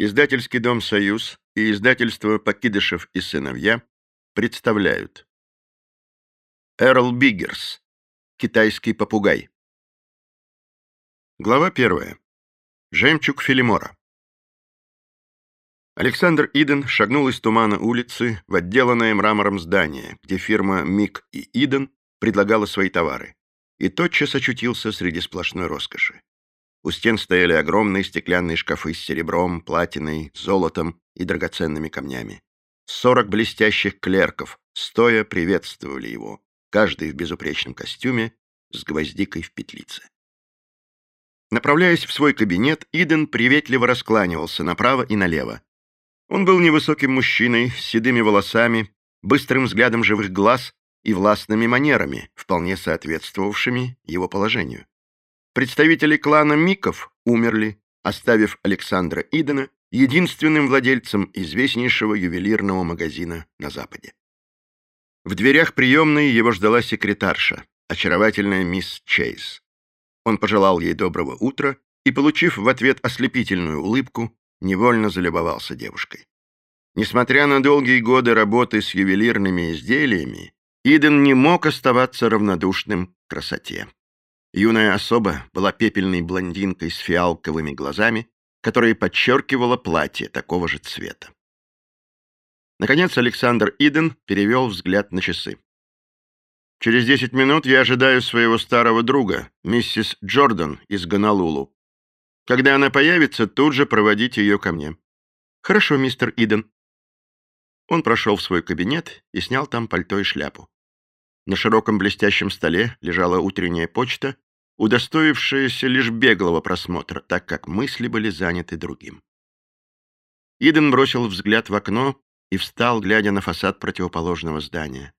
Издательский дом «Союз» и издательство «Покидышев и сыновья» представляют Эрл Биггерс. Китайский попугай. Глава первая. Жемчуг Филимора. Александр Иден шагнул из тумана улицы в отделанное мрамором здание, где фирма «Мик и Иден» предлагала свои товары, и тотчас очутился среди сплошной роскоши. У стен стояли огромные стеклянные шкафы с серебром, платиной, золотом и драгоценными камнями. Сорок блестящих клерков стоя приветствовали его, каждый в безупречном костюме с гвоздикой в петлице. Направляясь в свой кабинет, Иден приветливо раскланивался направо и налево. Он был невысоким мужчиной, с седыми волосами, быстрым взглядом живых глаз и властными манерами, вполне соответствовавшими его положению. Представители клана Миков умерли, оставив Александра Идена единственным владельцем известнейшего ювелирного магазина на Западе. В дверях приемной его ждала секретарша, очаровательная мисс Чейз. Он пожелал ей доброго утра и, получив в ответ ослепительную улыбку, невольно залюбовался девушкой. Несмотря на долгие годы работы с ювелирными изделиями, Иден не мог оставаться равнодушным к красоте. Юная особа была пепельной блондинкой с фиалковыми глазами, которая подчеркивала платье такого же цвета. Наконец Александр Иден перевел взгляд на часы. «Через десять минут я ожидаю своего старого друга, миссис Джордан из Гонолулу. Когда она появится, тут же проводите ее ко мне». «Хорошо, мистер Иден». Он прошел в свой кабинет и снял там пальто и шляпу. На широком блестящем столе лежала утренняя почта, удостоившаяся лишь беглого просмотра, так как мысли были заняты другим. Иден бросил взгляд в окно и встал, глядя на фасад противоположного здания.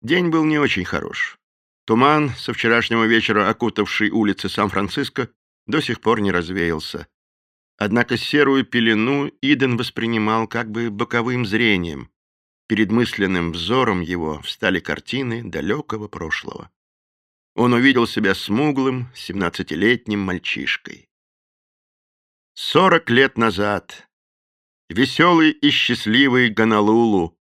День был не очень хорош. Туман, со вчерашнего вечера окутавший улицы Сан-Франциско, до сих пор не развеялся. Однако серую пелену Иден воспринимал как бы боковым зрением, Перед мысленным взором его встали картины далекого прошлого. Он увидел себя смуглым, семнадцатилетним мальчишкой. Сорок лет назад. Веселый и счастливый Гонолулу.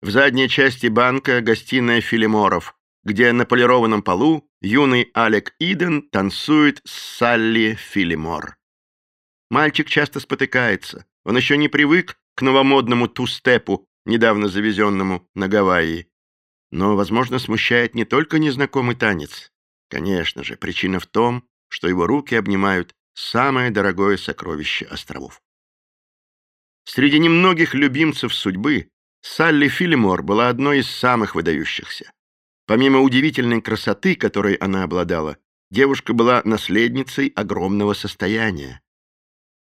В задней части банка гостиная Филиморов, где на полированном полу юный Алек Иден танцует с Салли Филимор. Мальчик часто спотыкается. Он еще не привык к новомодному тустепу, недавно завезенному на Гавайи. Но, возможно, смущает не только незнакомый танец. Конечно же, причина в том, что его руки обнимают самое дорогое сокровище островов. Среди немногих любимцев судьбы Салли Филимор была одной из самых выдающихся. Помимо удивительной красоты, которой она обладала, девушка была наследницей огромного состояния.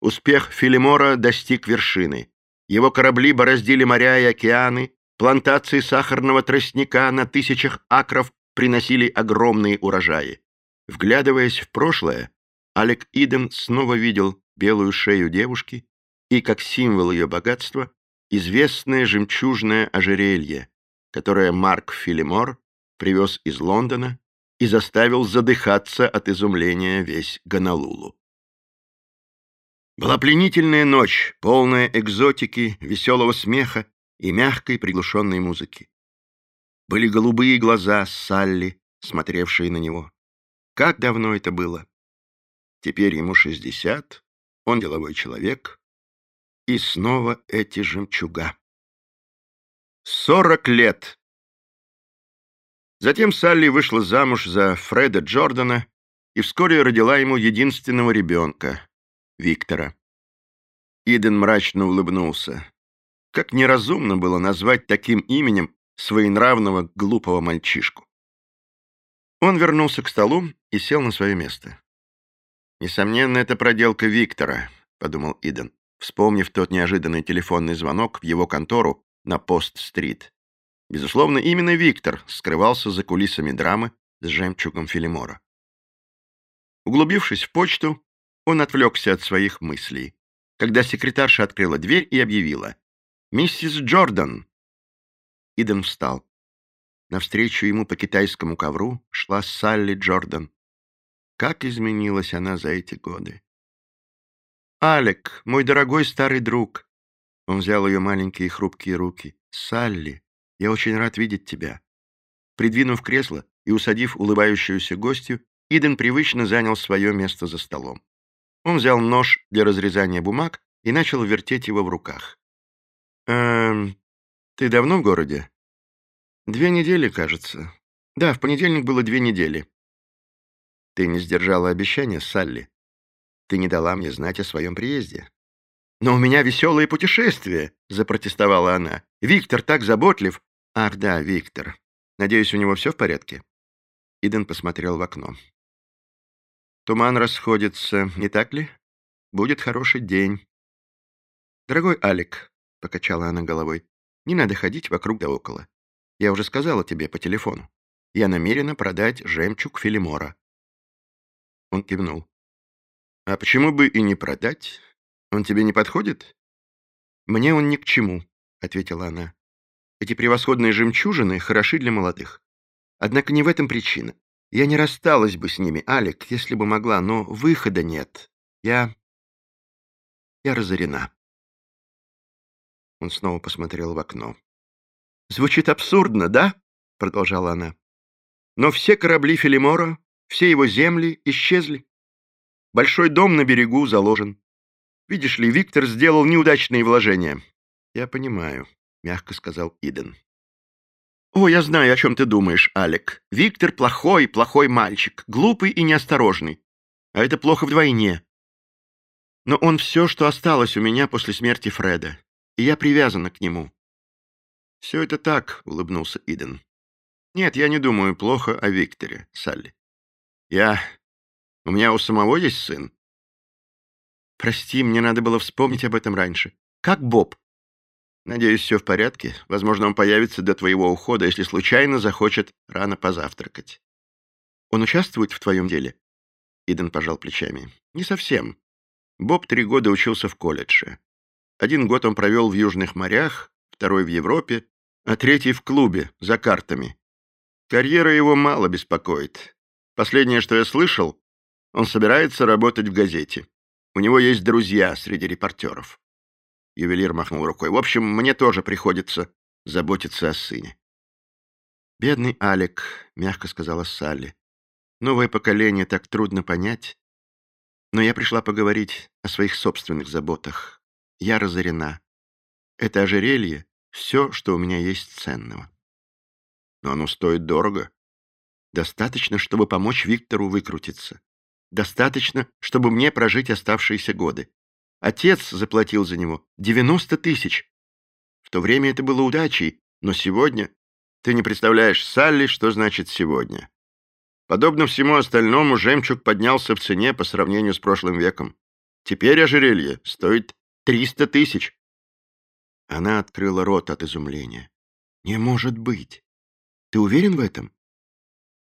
Успех Филимора достиг вершины. Его корабли бороздили моря и океаны, плантации сахарного тростника на тысячах акров приносили огромные урожаи. Вглядываясь в прошлое, Алек Иден снова видел белую шею девушки и, как символ ее богатства, известное жемчужное ожерелье, которое Марк Филимор привез из Лондона и заставил задыхаться от изумления весь Гонолулу. Была пленительная ночь, полная экзотики, веселого смеха и мягкой приглушенной музыки. Были голубые глаза Салли, смотревшие на него. Как давно это было? Теперь ему шестьдесят, он деловой человек. И снова эти жемчуга. Сорок лет. Затем Салли вышла замуж за Фреда Джордана и вскоре родила ему единственного ребенка, Виктора. Иден мрачно улыбнулся. Как неразумно было назвать таким именем своенравного глупого мальчишку. Он вернулся к столу и сел на свое место. «Несомненно, это проделка Виктора», — подумал Иден, вспомнив тот неожиданный телефонный звонок в его контору на Пост-стрит. Безусловно, именно Виктор скрывался за кулисами драмы с жемчугом Филимора. Углубившись в почту, он отвлекся от своих мыслей, когда секретарша открыла дверь и объявила «Миссис Джордан!». Иден встал. Навстречу ему по китайскому ковру шла Салли Джордан. Как изменилась она за эти годы! «Алек, мой дорогой старый друг!» Он взял ее маленькие хрупкие руки. «Салли, я очень рад видеть тебя». Придвинув кресло и усадив улыбающуюся гостью, Иден привычно занял свое место за столом. Он взял нож для разрезания бумаг и начал вертеть его в руках. «Эм, ты давно в городе?» «Две недели, кажется. Да, в понедельник было две недели». «Ты не сдержала обещания, Салли. Ты не дала мне знать о своем приезде». «Но у меня веселое путешествие», — запротестовала она. «Виктор так заботлив». «Ах да, Виктор. Надеюсь, у него все в порядке?» Иден посмотрел в окно. «Туман расходится, не так ли? Будет хороший день». «Дорогой Алик», — покачала она головой, — «не надо ходить вокруг да около. Я уже сказала тебе по телефону. Я намерена продать жемчуг Филимора». Он кивнул. «А почему бы и не продать? Он тебе не подходит?» «Мне он ни к чему», — ответила она. «Эти превосходные жемчужины хороши для молодых. Однако не в этом причина. Я не рассталась бы с ними, Алик, если бы могла, но выхода нет. Я... я разорена». Он снова посмотрел в окно. «Звучит абсурдно, да?» — продолжала она. «Но все корабли Филимора, все его земли исчезли. Большой дом на берегу заложен. Видишь ли, Виктор сделал неудачные вложения». «Я понимаю», — мягко сказал Иден. «О, я знаю, о чем ты думаешь, Алек. Виктор плохой, плохой мальчик, глупый и неосторожный. А это плохо вдвойне. Но он все, что осталось у меня после смерти Фреда и я привязана к нему». «Все это так», — улыбнулся Иден. «Нет, я не думаю плохо о Викторе, Салли. Я... У меня у самого есть сын». «Прости, мне надо было вспомнить об этом раньше. Как Боб?» «Надеюсь, все в порядке. Возможно, он появится до твоего ухода, если случайно захочет рано позавтракать». «Он участвует в твоем деле?» Иден пожал плечами. «Не совсем. Боб три года учился в колледже. Один год он провел в Южных морях, второй в Европе, а третий в клубе, за картами. Карьера его мало беспокоит. Последнее, что я слышал, он собирается работать в газете. У него есть друзья среди репортеров. Ювелир махнул рукой. В общем, мне тоже приходится заботиться о сыне. «Бедный Алек», — мягко сказала Салли. «Новое поколение так трудно понять. Но я пришла поговорить о своих собственных заботах. Я разорена. Это ожерелье — все, что у меня есть ценного. Но оно стоит дорого. Достаточно, чтобы помочь Виктору выкрутиться. Достаточно, чтобы мне прожить оставшиеся годы. Отец заплатил за него 90 тысяч. В то время это было удачей, но сегодня... Ты не представляешь, Салли, что значит «сегодня». Подобно всему остальному, жемчуг поднялся в цене по сравнению с прошлым веком. Теперь ожерелье стоит Триста тысяч!» Она открыла рот от изумления. «Не может быть! Ты уверен в этом?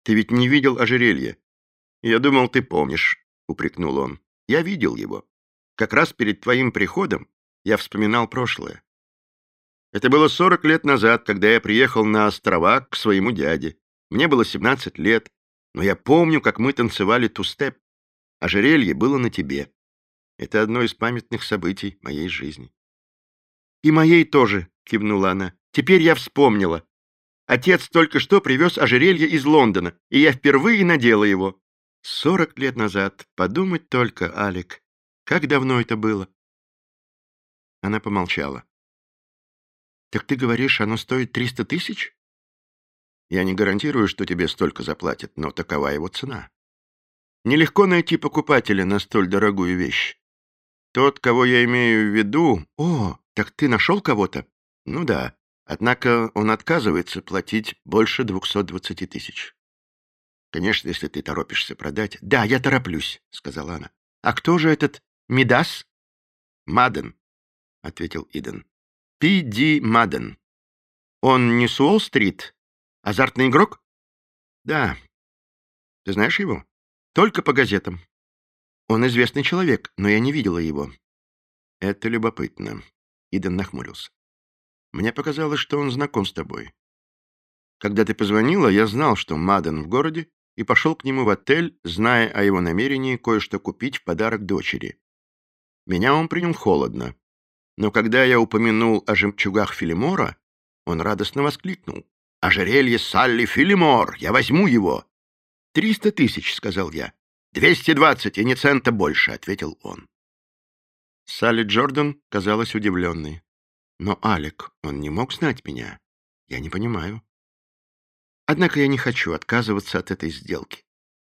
Ты ведь не видел ожерелье. Я думал, ты помнишь», — упрекнул он. «Я видел его. Как раз перед твоим приходом я вспоминал прошлое. Это было сорок лет назад, когда я приехал на острова к своему дяде. Мне было семнадцать лет, но я помню, как мы танцевали тустеп. Ожерелье было на тебе. Это одно из памятных событий моей жизни. «И моей тоже», — кивнула она. «Теперь я вспомнила. Отец только что привез ожерелье из Лондона, и я впервые надела его. Сорок лет назад. Подумать только, Алик. Как давно это было?» Она помолчала. «Так ты говоришь, оно стоит триста тысяч?» «Я не гарантирую, что тебе столько заплатят, но такова его цена. Нелегко найти покупателя на столь дорогую вещь. Тот, кого я имею в виду... О, так ты нашел кого-то? Ну да. Однако он отказывается платить больше 220 тысяч. Конечно, если ты торопишься продать... Да, я тороплюсь, сказала она. А кто же этот Мидас? Маден, ответил Иден. Пи Маден. Он не с Уолл-стрит? Азартный игрок? Да. Ты знаешь его? Только по газетам. Он известный человек, но я не видела его. Это любопытно. Иден нахмурился. Мне показалось, что он знаком с тобой. Когда ты позвонила, я знал, что Маден в городе, и пошел к нему в отель, зная о его намерении кое-что купить в подарок дочери. Меня он принял холодно. Но когда я упомянул о жемчугах Филимора, он радостно воскликнул. «Ожерелье Салли Филимор! Я возьму его!» «Триста тысяч», — сказал я. «Двести двадцать, и ни цента больше», — ответил он. Салли Джордан казалась удивленной. Но Алек, он не мог знать меня. Я не понимаю. Однако я не хочу отказываться от этой сделки.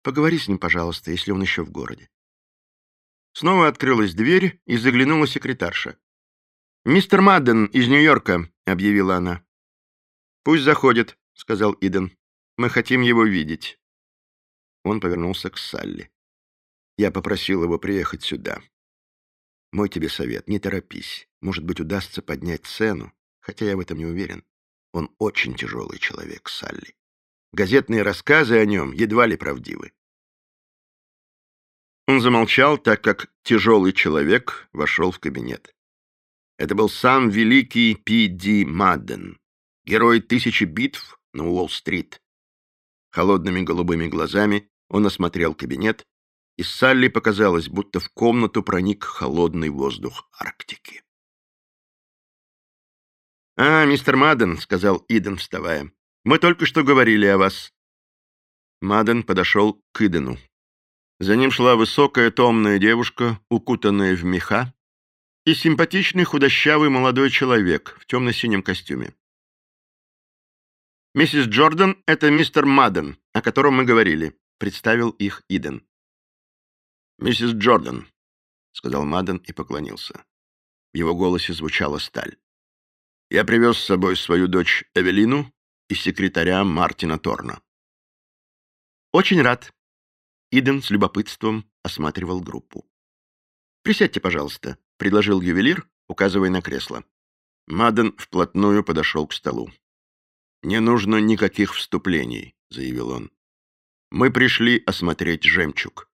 Поговори с ним, пожалуйста, если он еще в городе. Снова открылась дверь и заглянула секретарша. «Мистер Мадден из Нью-Йорка», — объявила она. «Пусть заходит», — сказал Иден. «Мы хотим его видеть». Он повернулся к Салли. «Я попросил его приехать сюда. Мой тебе совет, не торопись. Может быть, удастся поднять цену, хотя я в этом не уверен. Он очень тяжелый человек, Салли. Газетные рассказы о нем едва ли правдивы. Он замолчал, так как тяжелый человек вошел в кабинет. Это был сам великий Пи Ди Мадден, герой тысячи битв на Уолл-стрит. Холодными голубыми глазами он осмотрел кабинет и Салли показалось, будто в комнату проник холодный воздух Арктики. «А, мистер Мадден», — сказал Иден, вставая, — «мы только что говорили о вас». Мадден подошел к Идену. За ним шла высокая томная девушка, укутанная в меха, и симпатичный худощавый молодой человек в темно-синем костюме. «Миссис Джордан — это мистер Мадден, о котором мы говорили», — представил их Иден. «Миссис Джордан», — сказал Мадден и поклонился. В его голосе звучала сталь. «Я привез с собой свою дочь Эвелину и секретаря Мартина Торна». «Очень рад». Иден с любопытством осматривал группу. «Присядьте, пожалуйста», — предложил ювелир, указывая на кресло. Мадден вплотную подошел к столу. «Не нужно никаких вступлений», — заявил он. «Мы пришли осмотреть жемчуг».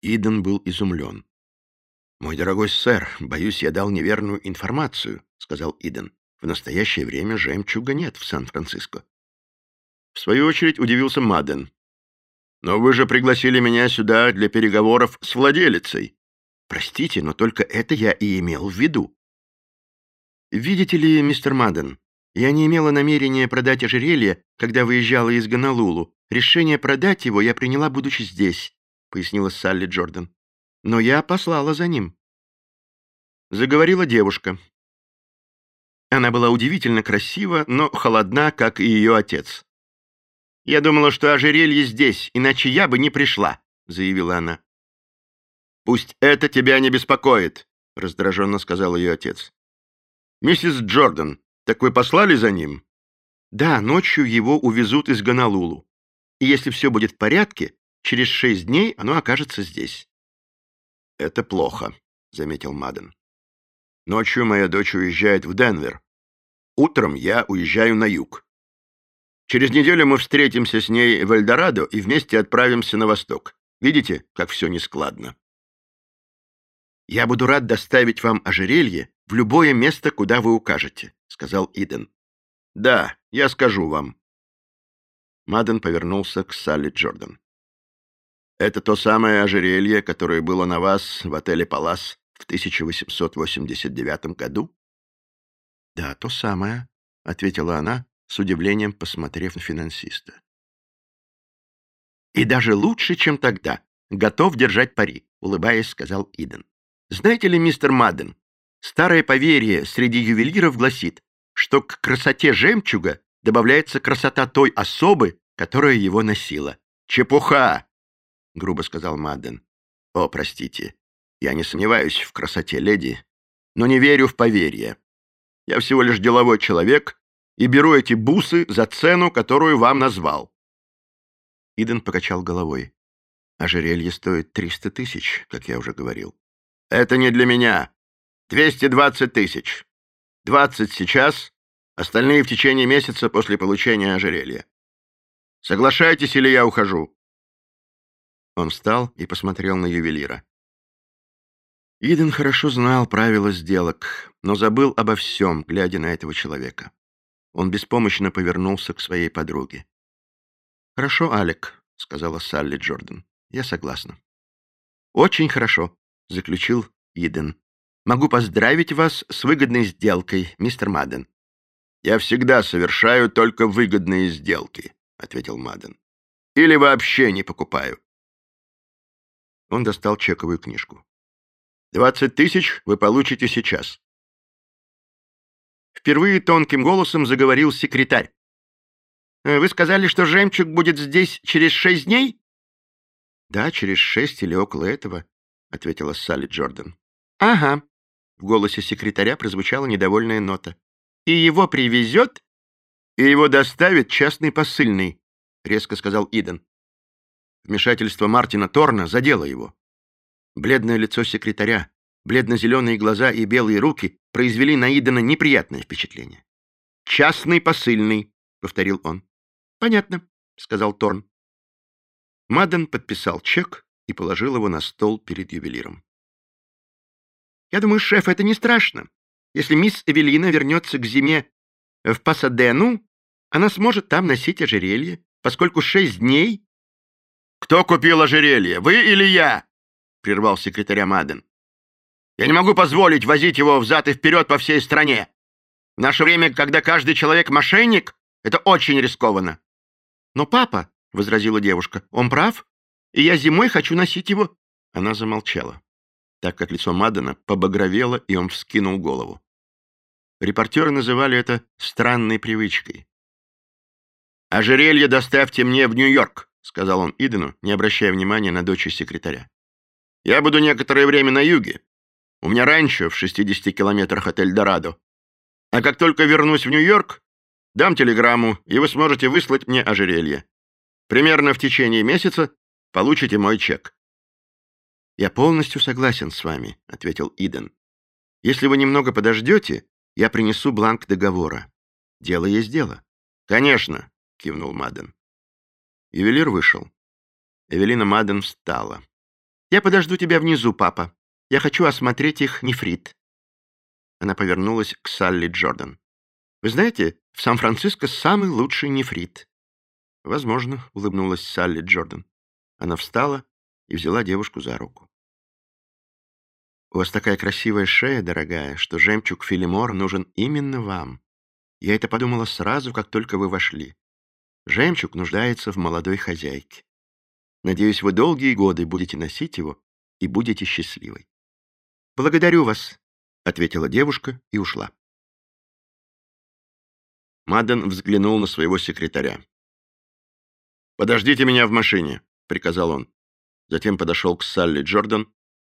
Иден был изумлен. «Мой дорогой сэр, боюсь, я дал неверную информацию», — сказал Иден. «В настоящее время жемчуга нет в Сан-Франциско». В свою очередь удивился Маден. «Но вы же пригласили меня сюда для переговоров с владелицей». «Простите, но только это я и имел в виду». «Видите ли, мистер Маден, я не имела намерения продать ожерелье, когда выезжала из Гонолулу. Решение продать его я приняла, будучи здесь. — пояснила Салли Джордан. «Но я послала за ним». Заговорила девушка. Она была удивительно красива, но холодна, как и ее отец. «Я думала, что ожерелье здесь, иначе я бы не пришла», — заявила она. «Пусть это тебя не беспокоит», — раздраженно сказал ее отец. «Миссис Джордан, так вы послали за ним?» «Да, ночью его увезут из Гонолулу. И если все будет в порядке, Через шесть дней оно окажется здесь. «Это плохо», — заметил Маден. «Ночью моя дочь уезжает в Денвер. Утром я уезжаю на юг. Через неделю мы встретимся с ней в Эльдорадо и вместе отправимся на восток. Видите, как все нескладно?» «Я буду рад доставить вам ожерелье в любое место, куда вы укажете», — сказал Иден. «Да, я скажу вам». Маден повернулся к Салли Джордан. Это то самое ожерелье, которое было на вас в отеле «Палас» в 1889 году? Да, то самое, — ответила она, с удивлением посмотрев на финансиста. И даже лучше, чем тогда. Готов держать пари, — улыбаясь, сказал Иден. Знаете ли, мистер Мадден, старое поверье среди ювелиров гласит, что к красоте жемчуга добавляется красота той особы, которая его носила. Чепуха! — грубо сказал Мадден. «О, простите, я не сомневаюсь в красоте леди, но не верю в поверье. Я всего лишь деловой человек и беру эти бусы за цену, которую вам назвал». Иден покачал головой. «Ожерелье стоит триста тысяч, как я уже говорил». «Это не для меня. Двести двадцать тысяч. Двадцать сейчас, остальные в течение месяца после получения ожерелья. Соглашайтесь или я ухожу?» Он встал и посмотрел на ювелира. Иден хорошо знал правила сделок, но забыл обо всем, глядя на этого человека. Он беспомощно повернулся к своей подруге. «Хорошо, Алек», — сказала Салли Джордан. «Я согласна». «Очень хорошо», — заключил Иден. «Могу поздравить вас с выгодной сделкой, мистер Мадден». «Я всегда совершаю только выгодные сделки», — ответил Мадден. «Или вообще не покупаю». Он достал чековую книжку. «Двадцать тысяч вы получите сейчас». Впервые тонким голосом заговорил секретарь. «Э, «Вы сказали, что жемчуг будет здесь через шесть дней?» «Да, через шесть или около этого», — ответила Салли Джордан. «Ага», — в голосе секретаря прозвучала недовольная нота. «И его привезет?» «И его доставит частный посыльный», — резко сказал Иден. Вмешательство Мартина Торна задело его. Бледное лицо секретаря, бледно-зеленые глаза и белые руки произвели на Идена неприятное впечатление. «Частный посыльный», — повторил он. «Понятно», — сказал Торн. Мадден подписал чек и положил его на стол перед ювелиром. «Я думаю, шеф, это не страшно. Если мисс Эвелина вернется к зиме в Пасадену, она сможет там носить ожерелье, поскольку шесть дней «Кто купил ожерелье, вы или я?» — прервал секретаря Маден. «Я не могу позволить возить его взад и вперед по всей стране. В наше время, когда каждый человек мошенник, это очень рискованно». «Но папа», — возразила девушка, — «он прав, и я зимой хочу носить его». Она замолчала, так как лицо Мадена побагровело, и он вскинул голову. Репортеры называли это странной привычкой. «Ожерелье доставьте мне в Нью-Йорк», — сказал он Идену, не обращая внимания на дочь секретаря. «Я буду некоторое время на юге. У меня раньше в 60 километрах от Эльдорадо. А как только вернусь в Нью-Йорк, дам телеграмму, и вы сможете выслать мне ожерелье. Примерно в течение месяца получите мой чек». «Я полностью согласен с вами», — ответил Иден. «Если вы немного подождете, я принесу бланк договора. Дело есть дело». «Конечно», — кивнул Маден. Ювелир вышел. Эвелина Маден встала. «Я подожду тебя внизу, папа. Я хочу осмотреть их нефрит». Она повернулась к Салли Джордан. «Вы знаете, в Сан-Франциско самый лучший нефрит». «Возможно», — улыбнулась Салли Джордан. Она встала и взяла девушку за руку. «У вас такая красивая шея, дорогая, что жемчуг Филимор нужен именно вам. Я это подумала сразу, как только вы вошли. Жемчуг нуждается в молодой хозяйке. Надеюсь, вы долгие годы будете носить его и будете счастливой. «Благодарю вас», — ответила девушка и ушла. Мадден взглянул на своего секретаря. «Подождите меня в машине», — приказал он. Затем подошел к Салли Джордан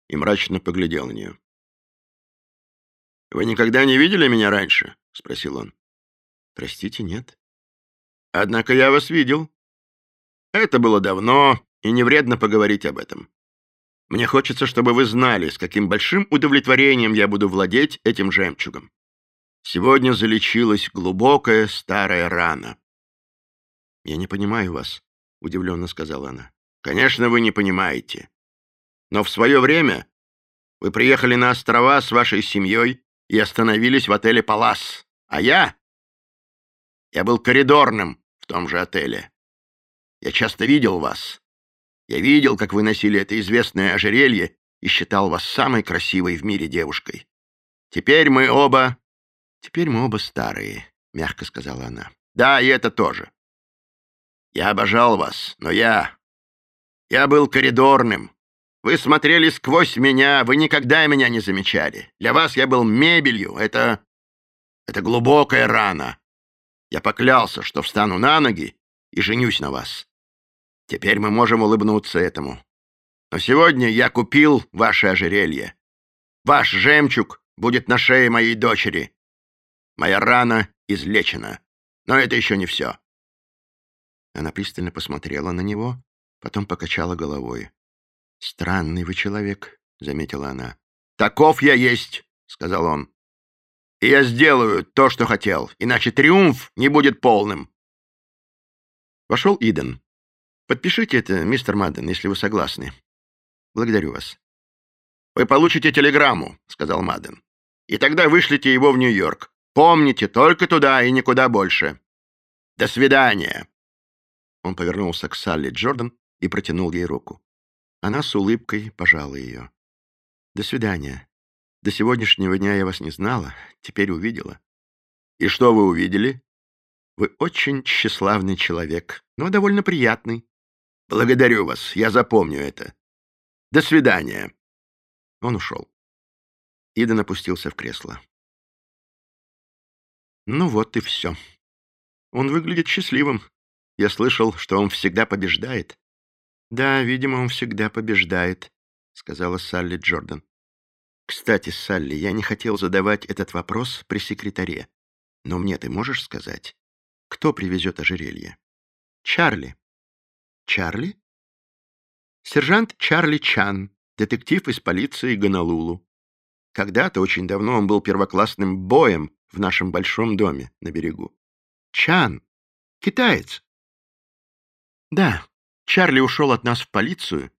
и мрачно поглядел на нее. «Вы никогда не видели меня раньше?» — спросил он. «Простите, нет». Однако я вас видел. Это было давно, и не вредно поговорить об этом. Мне хочется, чтобы вы знали, с каким большим удовлетворением я буду владеть этим жемчугом. Сегодня залечилась глубокая старая рана. «Я не понимаю вас», — удивленно сказала она. «Конечно, вы не понимаете. Но в свое время вы приехали на острова с вашей семьей и остановились в отеле «Палас», а я... Я был коридорным том же отеле. Я часто видел вас. Я видел, как вы носили это известное ожерелье и считал вас самой красивой в мире девушкой. Теперь мы оба... Теперь мы оба старые, — мягко сказала она. Да, и это тоже. Я обожал вас, но я... Я был коридорным. Вы смотрели сквозь меня, вы никогда меня не замечали. Для вас я был мебелью. Это... Это глубокая рана. Я поклялся, что встану на ноги и женюсь на вас. Теперь мы можем улыбнуться этому. Но сегодня я купил ваше ожерелье. Ваш жемчуг будет на шее моей дочери. Моя рана излечена. Но это еще не все. Она пристально посмотрела на него, потом покачала головой. «Странный вы человек», — заметила она. «Таков я есть», — сказал он. И я сделаю то, что хотел, иначе триумф не будет полным. Вошел Иден. Подпишите это, мистер Мадден, если вы согласны. Благодарю вас. Вы получите телеграмму, сказал Мадден. И тогда вышлите его в Нью-Йорк. Помните, только туда и никуда больше. До свидания. Он повернулся к Салли Джордан и протянул ей руку. Она с улыбкой пожала ее. До свидания. До сегодняшнего дня я вас не знала, теперь увидела. И что вы увидели? Вы очень тщеславный человек, но довольно приятный. Благодарю вас, я запомню это. До свидания. Он ушел. Иден опустился в кресло. Ну вот и все. Он выглядит счастливым. Я слышал, что он всегда побеждает. Да, видимо, он всегда побеждает, сказала Салли Джордан. Кстати, Салли, я не хотел задавать этот вопрос при секретаре. Но мне ты можешь сказать, кто привезет ожерелье? Чарли. Чарли? Сержант Чарли Чан, детектив из полиции Гонолулу. Когда-то, очень давно, он был первоклассным боем в нашем большом доме на берегу. Чан. Китаец. Да, Чарли ушел от нас в полицию,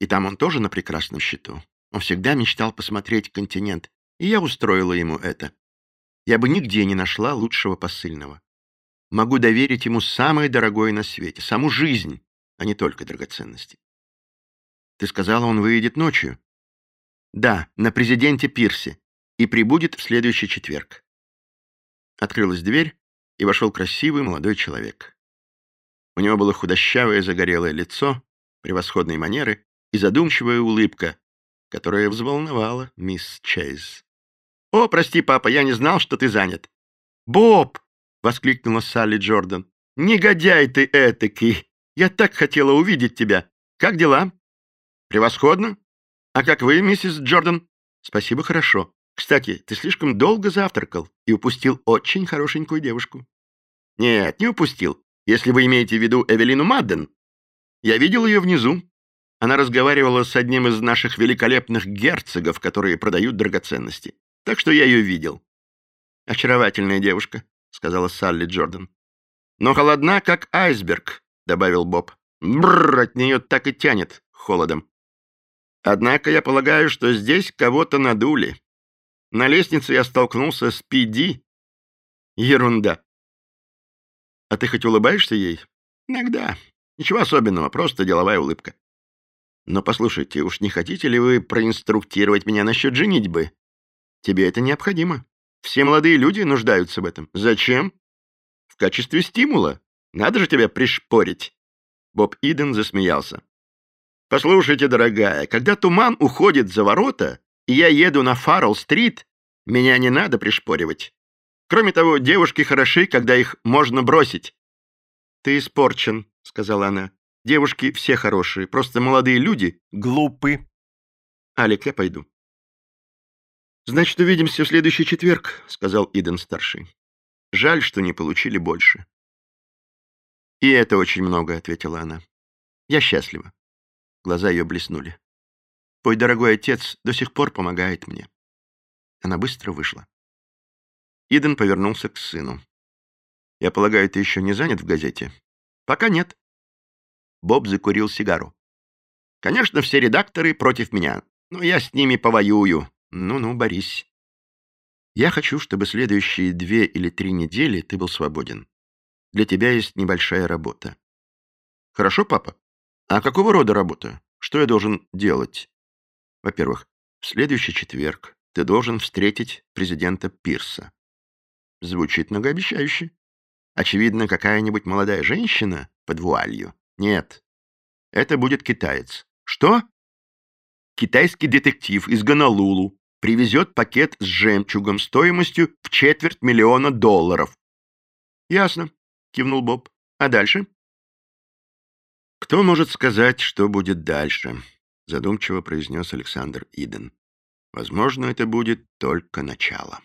и там он тоже на прекрасном счету. Он всегда мечтал посмотреть континент, и я устроила ему это. Я бы нигде не нашла лучшего посыльного. Могу доверить ему самое дорогое на свете, саму жизнь, а не только драгоценности. Ты сказала, он выйдет ночью? Да, на президенте Пирсе, и прибудет в следующий четверг. Открылась дверь, и вошел красивый молодой человек. У него было худощавое загорелое лицо, превосходные манеры и задумчивая улыбка, которая взволновала мисс Чейз. «О, прости, папа, я не знал, что ты занят». «Боб!» — воскликнула Салли Джордан. «Негодяй ты этакий! Я так хотела увидеть тебя! Как дела?» «Превосходно! А как вы, миссис Джордан?» «Спасибо, хорошо. Кстати, ты слишком долго завтракал и упустил очень хорошенькую девушку». «Нет, не упустил, если вы имеете в виду Эвелину Мадден. Я видел ее внизу. Она разговаривала с одним из наших великолепных герцогов, которые продают драгоценности. Так что я ее видел. «Очаровательная девушка», — сказала Салли Джордан. «Но холодна, как айсберг», — добавил Боб. «Бррр, от нее так и тянет холодом. Однако я полагаю, что здесь кого-то надули. На лестнице я столкнулся с Пиди. Ерунда. А ты хоть улыбаешься ей? Иногда. Ничего особенного, просто деловая улыбка. Но послушайте, уж не хотите ли вы проинструктировать меня насчет женитьбы? Тебе это необходимо. Все молодые люди нуждаются в этом. Зачем? В качестве стимула. Надо же тебя пришпорить. Боб Иден засмеялся. Послушайте, дорогая, когда туман уходит за ворота, и я еду на Фаррелл-стрит, меня не надо пришпоривать. Кроме того, девушки хороши, когда их можно бросить. Ты испорчен, сказала она. Девушки все хорошие, просто молодые люди глупы. Алик, я пойду. «Значит, увидимся в следующий четверг», — сказал Иден-старший. «Жаль, что не получили больше». «И это очень много», — ответила она. «Я счастлива». Глаза ее блеснули. «Твой дорогой отец до сих пор помогает мне». Она быстро вышла. Иден повернулся к сыну. «Я полагаю, ты еще не занят в газете?» «Пока нет». Боб закурил сигару. «Конечно, все редакторы против меня, но я с ними повоюю. Ну-ну, Борис. Я хочу, чтобы следующие две или три недели ты был свободен. Для тебя есть небольшая работа. Хорошо, папа? А какого рода работа? Что я должен делать? Во-первых, в следующий четверг ты должен встретить президента Пирса. Звучит многообещающе. Очевидно, какая-нибудь молодая женщина под вуалью. Нет, это будет китаец. Что? Китайский детектив из Гонолулу привезет пакет с жемчугом стоимостью в четверть миллиона долларов. «Ясно», — кивнул Боб. «А дальше?» «Кто может сказать, что будет дальше?» — задумчиво произнес Александр Иден. «Возможно, это будет только начало».